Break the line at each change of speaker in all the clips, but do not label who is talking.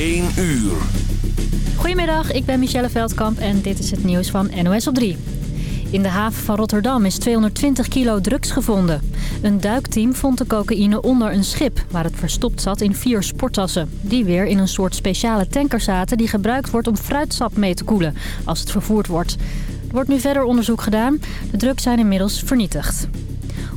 1 uur.
Goedemiddag, ik ben Michelle Veldkamp en dit is het nieuws van NOS op 3. In de haven van Rotterdam is 220 kilo drugs gevonden. Een duikteam vond de cocaïne onder een schip... waar het verstopt zat in vier sporttassen. Die weer in een soort speciale tanker zaten... die gebruikt wordt om fruitsap mee te koelen als het vervoerd wordt. Er wordt nu verder onderzoek gedaan. De drugs zijn inmiddels vernietigd.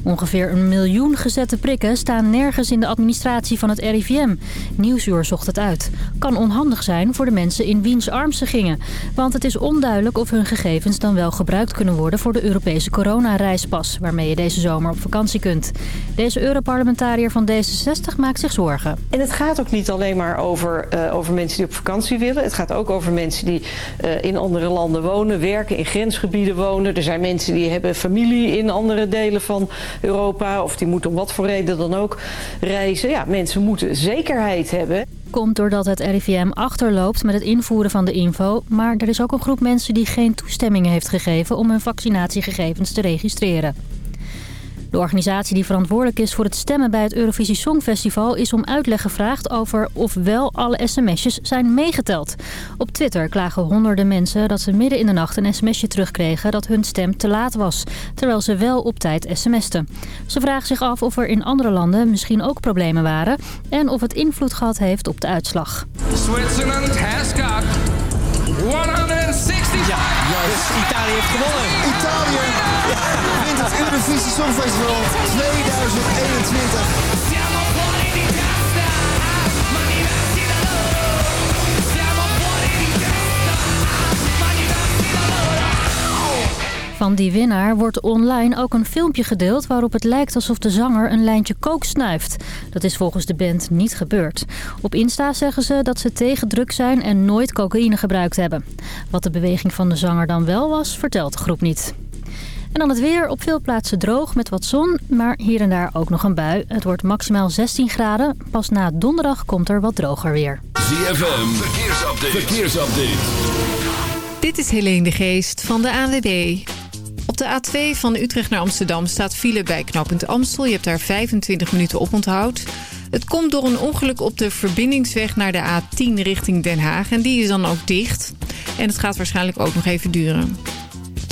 Ongeveer een miljoen gezette prikken staan nergens in de administratie van het RIVM. Nieuwsuur zocht het uit. Kan onhandig zijn voor de mensen in wiens arm ze gingen. Want het is onduidelijk of hun gegevens dan wel gebruikt kunnen worden voor de Europese coronareispas... waarmee je deze zomer op vakantie kunt. Deze Europarlementariër van D66 maakt zich zorgen.
En het gaat ook niet alleen maar over, uh, over mensen die op vakantie willen. Het gaat ook over mensen die uh, in andere landen wonen, werken, in grensgebieden wonen. Er zijn mensen die hebben familie in andere delen van Europa... of die moeten om wat voor reden dan ook reizen. Ja, mensen moeten zekerheid hebben.
Komt doordat het RIVM achterloopt met het invoeren van de info... maar er is ook een groep mensen die geen toestemming heeft gegeven... om hun vaccinatiegegevens te registreren. De organisatie die verantwoordelijk is voor het stemmen bij het Eurovisie Songfestival... is om uitleg gevraagd over of wel alle sms'jes zijn meegeteld. Op Twitter klagen honderden mensen dat ze midden in de nacht een sms'je terugkregen... dat hun stem te laat was, terwijl ze wel op tijd sms'ten. Ze vragen zich af of er in andere landen misschien ook problemen waren... en of het invloed gehad heeft op de uitslag.
Zwitserland has got 160.
Ja, juist. Italië heeft gewonnen.
Italië Eurovisie Songfestival 2021.
Siamo fuori di testa, ma diversi da loro. Siamo fuori di testa, ma diversi da loro.
Van die winnaar wordt online ook een filmpje gedeeld... waarop het lijkt alsof de zanger een lijntje kook snuift. Dat is volgens de band niet gebeurd. Op Insta zeggen ze dat ze tegen druk zijn en nooit cocaïne gebruikt hebben. Wat de beweging van de zanger dan wel was, vertelt de groep niet. En dan het weer. Op veel plaatsen droog met wat zon, maar hier en daar ook nog een bui. Het wordt maximaal 16 graden. Pas na donderdag komt er wat droger weer.
ZFM, verkeersupdate. verkeersupdate.
Dit is Helene de Geest van de ANWB. Op de A2 van Utrecht naar Amsterdam staat file bij knooppunt Amstel. Je hebt daar 25 minuten op onthoud. Het komt door een ongeluk op de verbindingsweg naar de A10 richting Den Haag. En die is dan ook dicht. En het gaat waarschijnlijk ook nog even duren.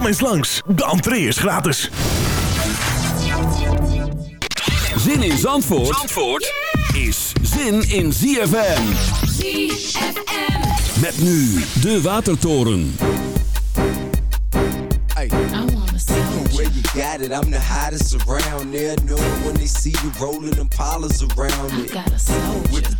Kom eens langs, de entree is gratis.
Zin in Zandvoort, Zandvoort is zin in ZFM.
ZFM.
Met nu de Watertoren.
Hey, where you got it? I'm the hottest around there. Know it when they see you rolling them polars around it. With the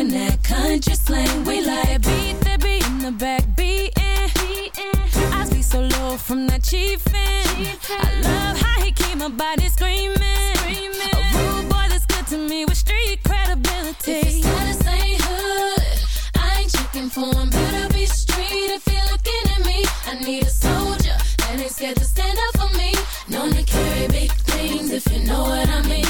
They always be talking that country slang. We like beat that beat in the back beating, beating. I be so low from that chiefin'. I love how he keep my body screaming, screaming. A rude boy that's good to me with street credibility.
If his status ain't hood, I ain't checking for him. Better be street if you're looking at me. I need a soldier that ain't scared to stand up for me. Known to carry big things if you know what I mean.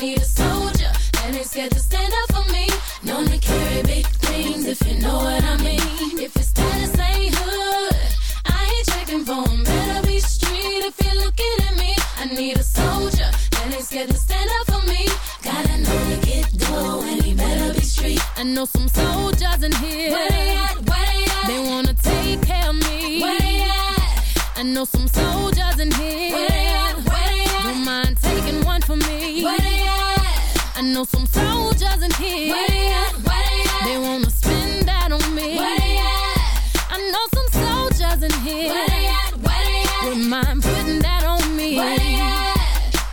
Need a soldier that ain't scared to stand up for me. Known to carry big things if you know what I mean. If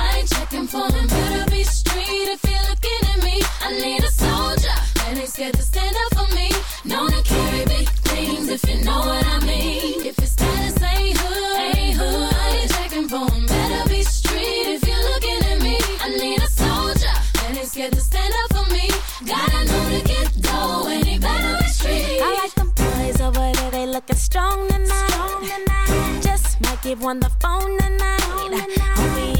I ain't checking for. Better be street if you're looking at me. I need a soldier that ain't scared to stand up for me. Known to carry big things if you know what I mean. If it's status ain't hood, ain't hood, I ain't checking for. Better be street if you're looking at me. I need a soldier that ain't scared to stand up for me. Gotta know to get dough and he better be street.
I like them boys over there, they looking strong tonight. Just might give one the phone tonight. In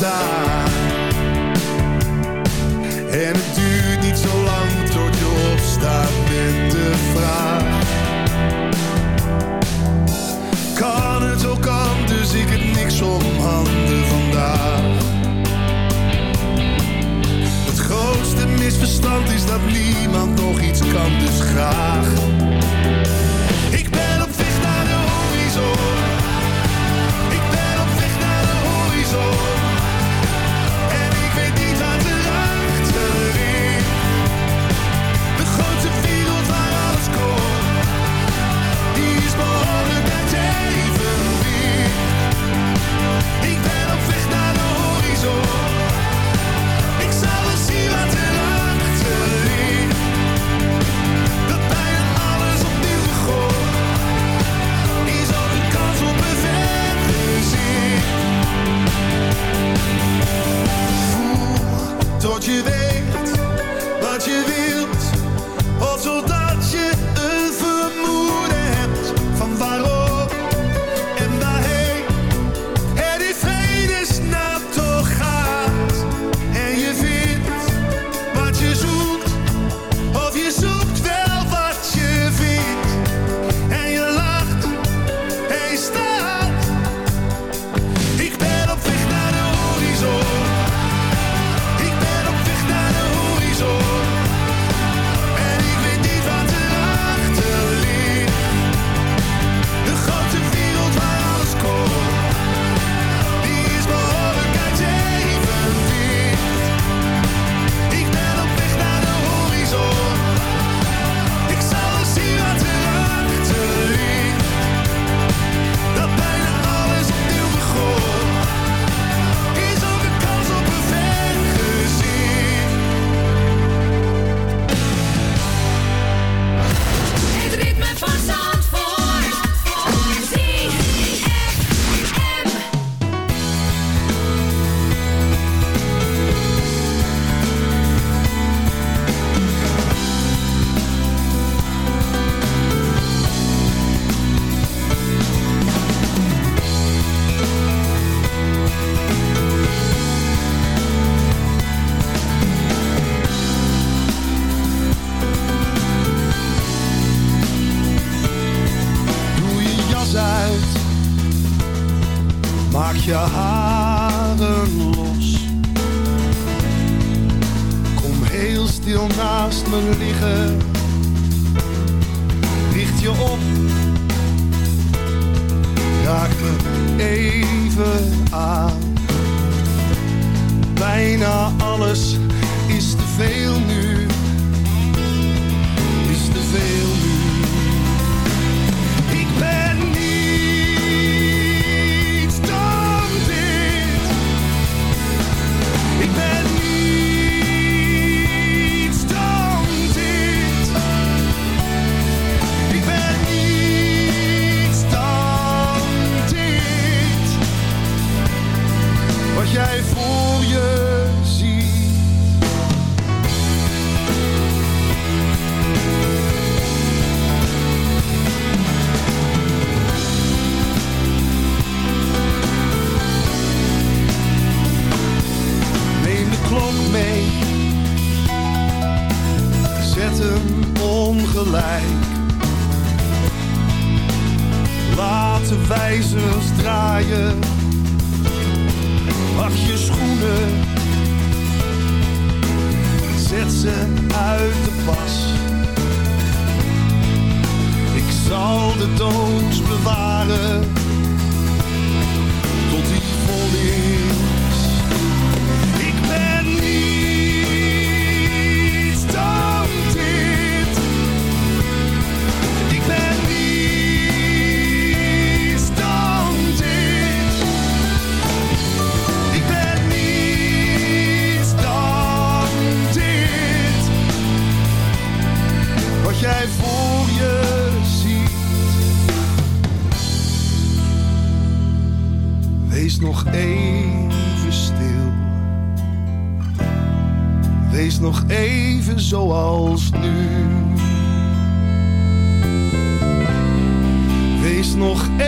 Daar. us. nog
één.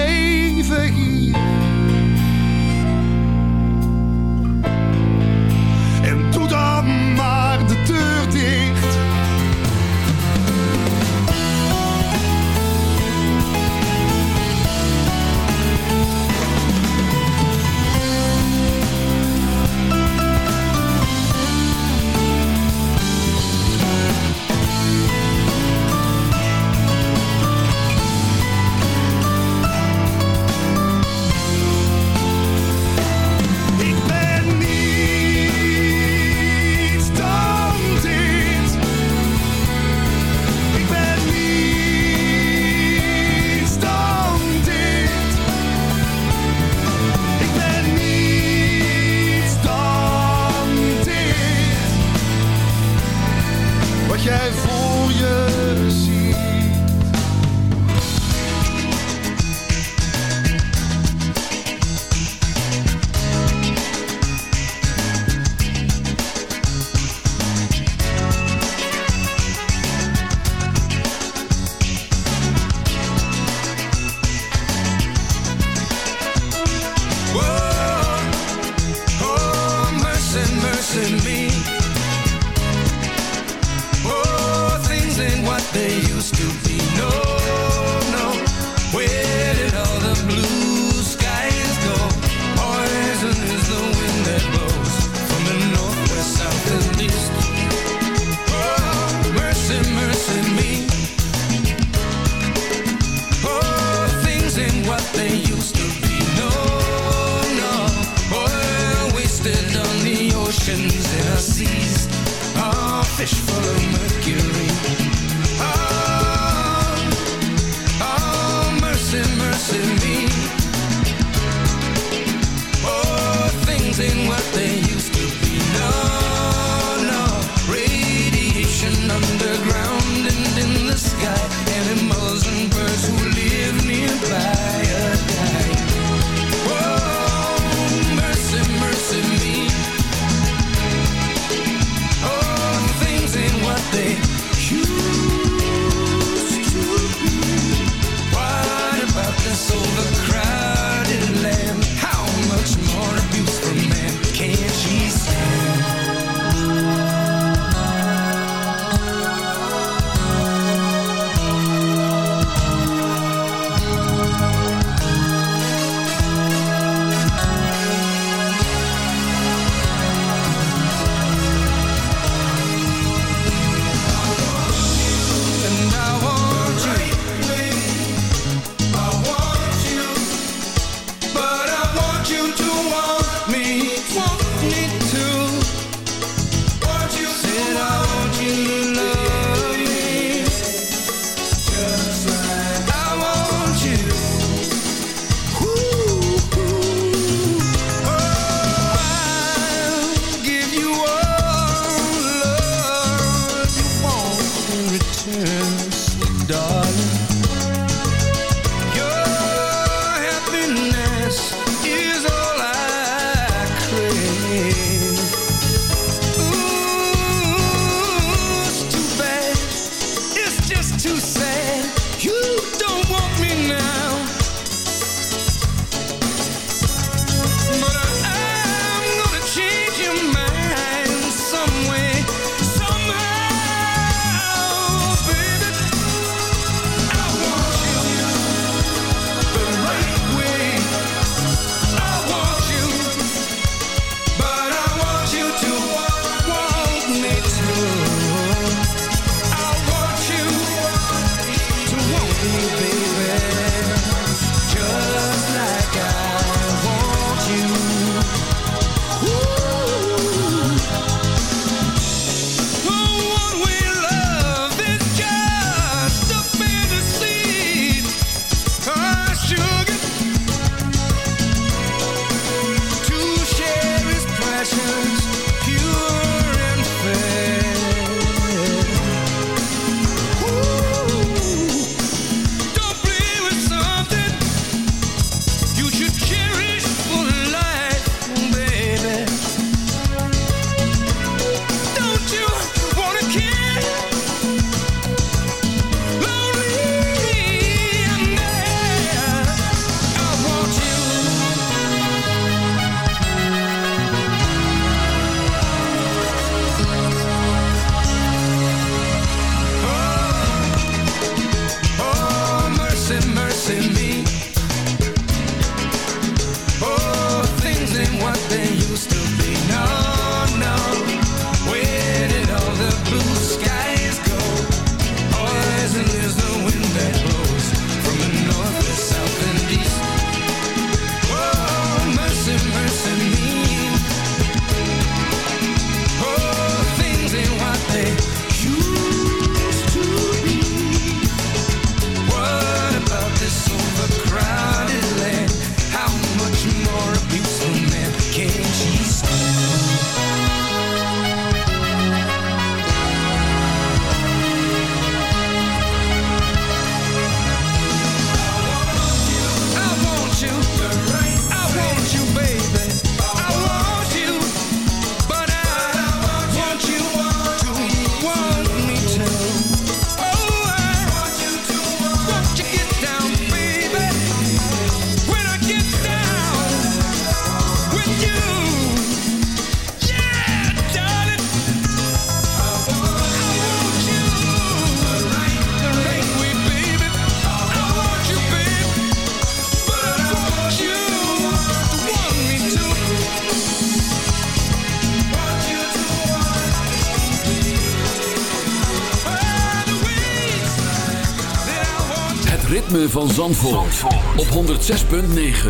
Zandvoort,
op
106.9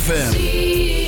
FM.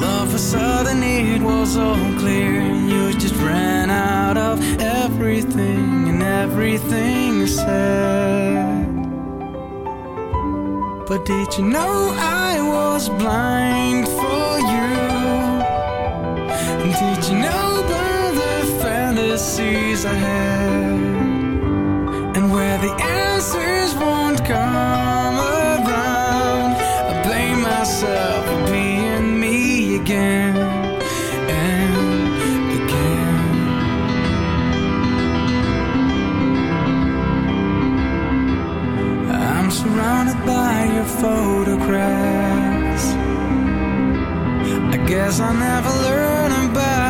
love for sudden, it was all clear. You just ran out of everything and everything you said. But did you know I was blind for you? Did you know about the fantasies I had? And where the answers won't come. photographs. I guess I'll never learn about.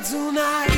tonight.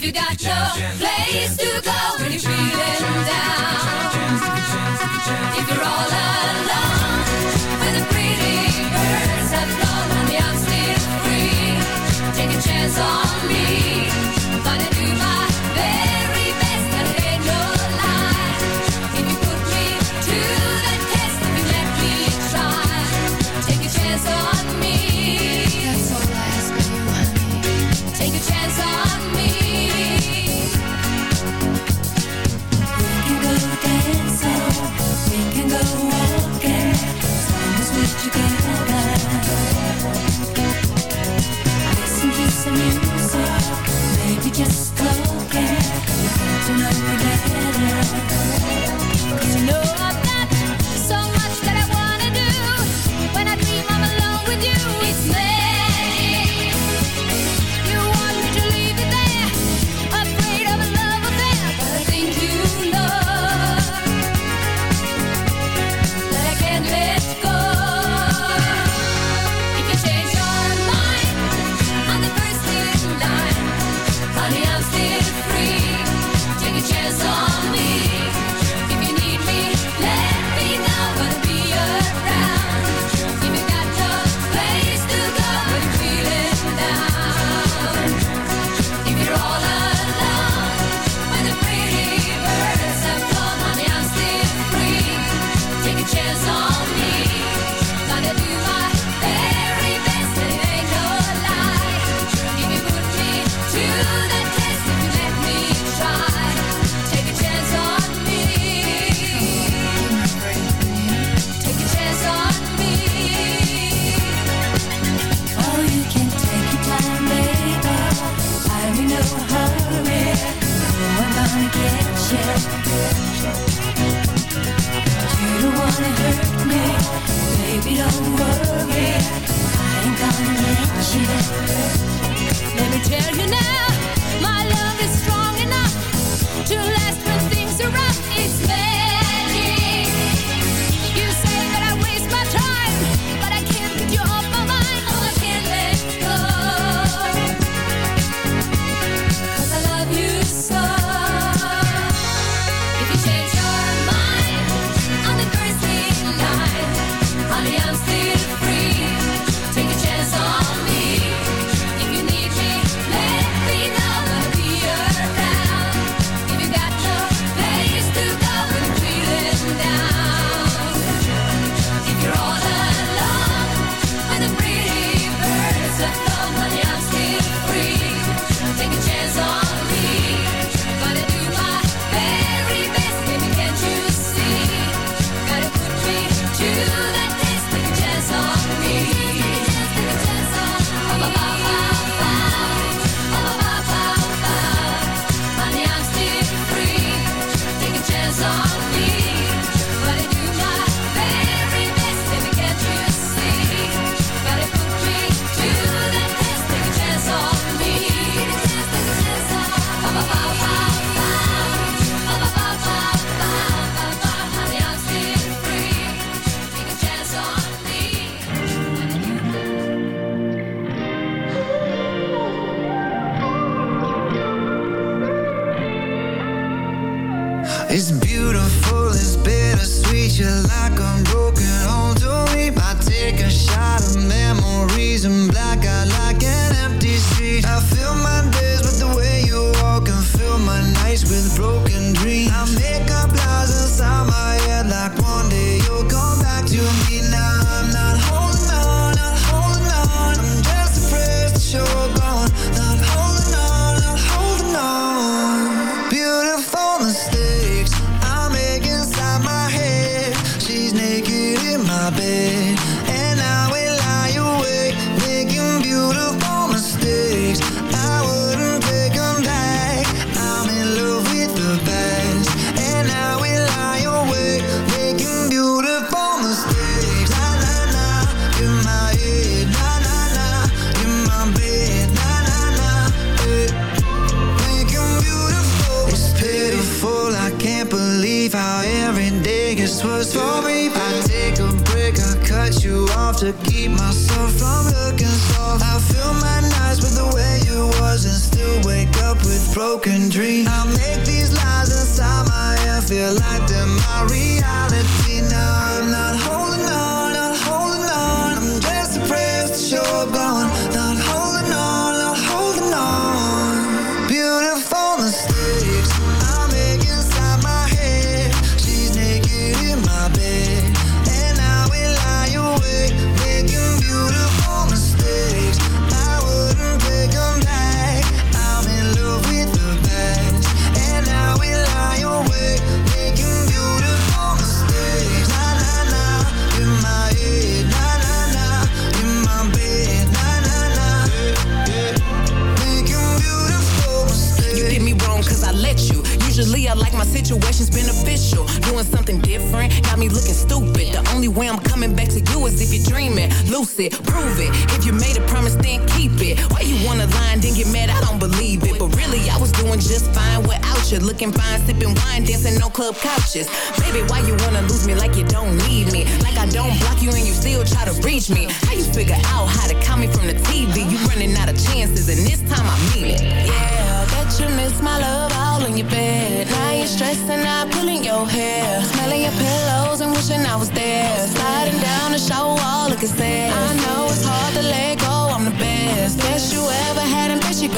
If you got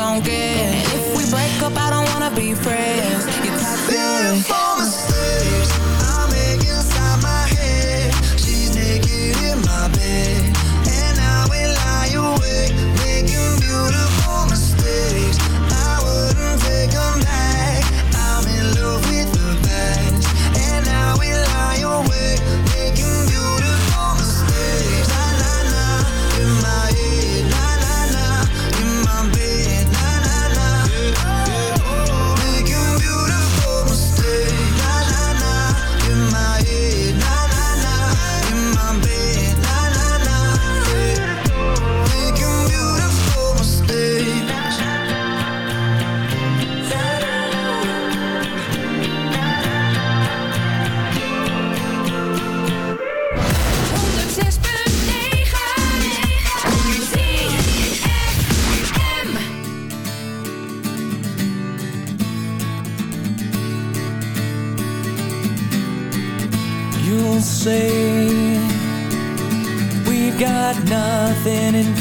gon'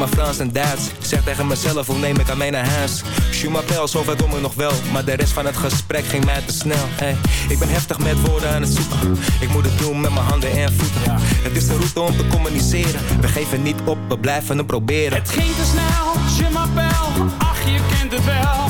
maar Frans en Duits. Zeg tegen mezelf, hoe neem ik aan mij naar huis? Shoe zo ver doen we nog wel Maar de rest van het gesprek ging mij te snel. Hey, Ik ben heftig met woorden aan het zoeken. Ik moet het doen met mijn handen en voeten. Het is de route om te communiceren. We geven niet op, we blijven het proberen.
Het ging te snel, je Ach, je kent het wel.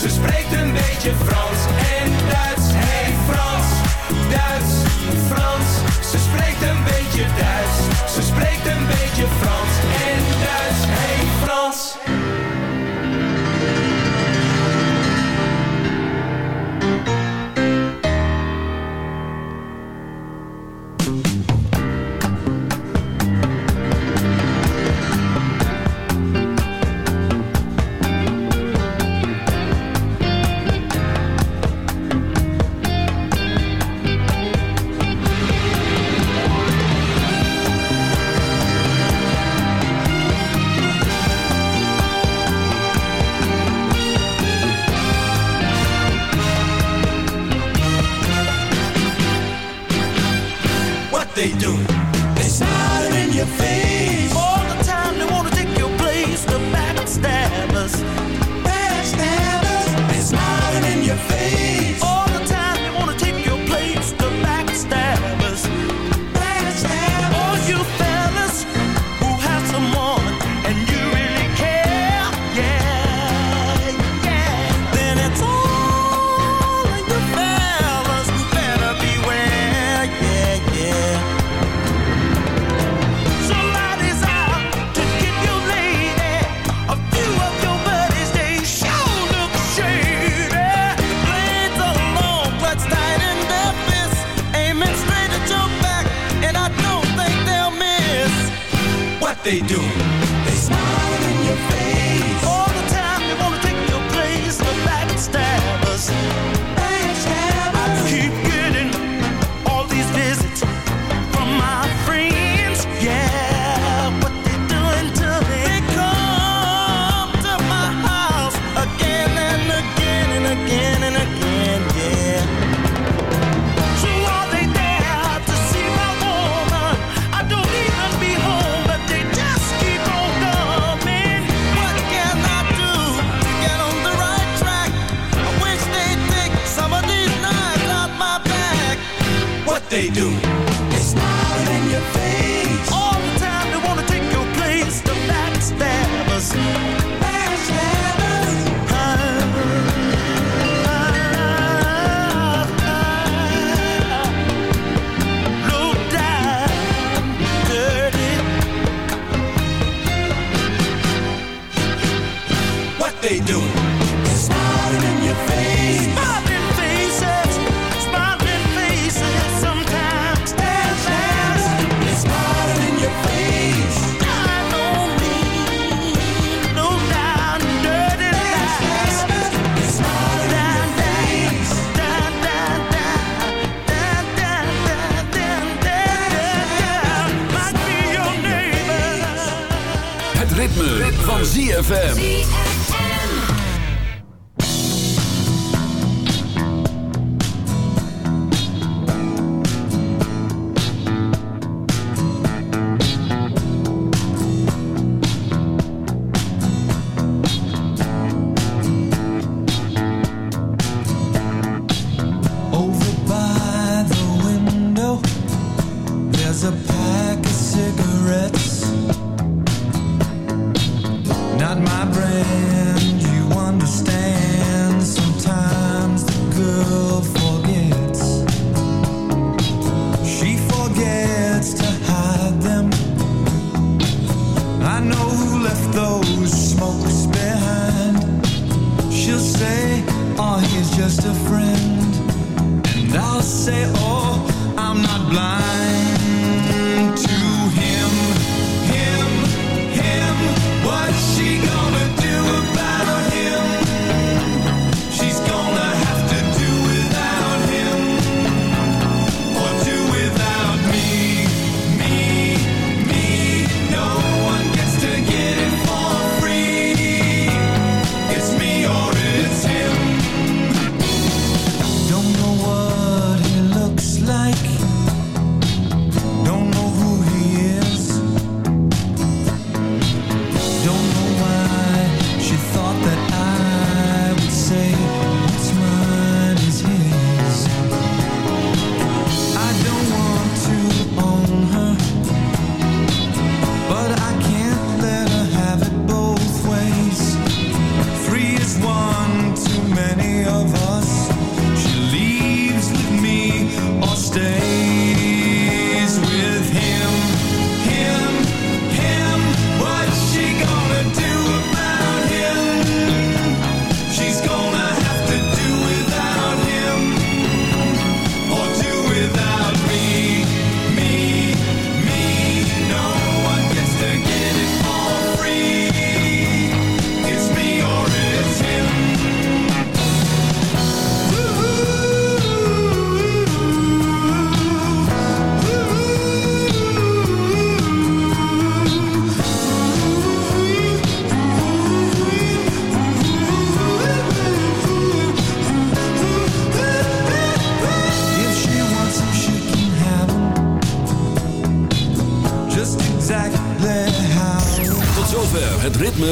Ze spreekt een beetje Frans en Duits. Hey Frans, Duits, Frans. Ze spreekt een beetje Duits. Ze spreekt een beetje Frans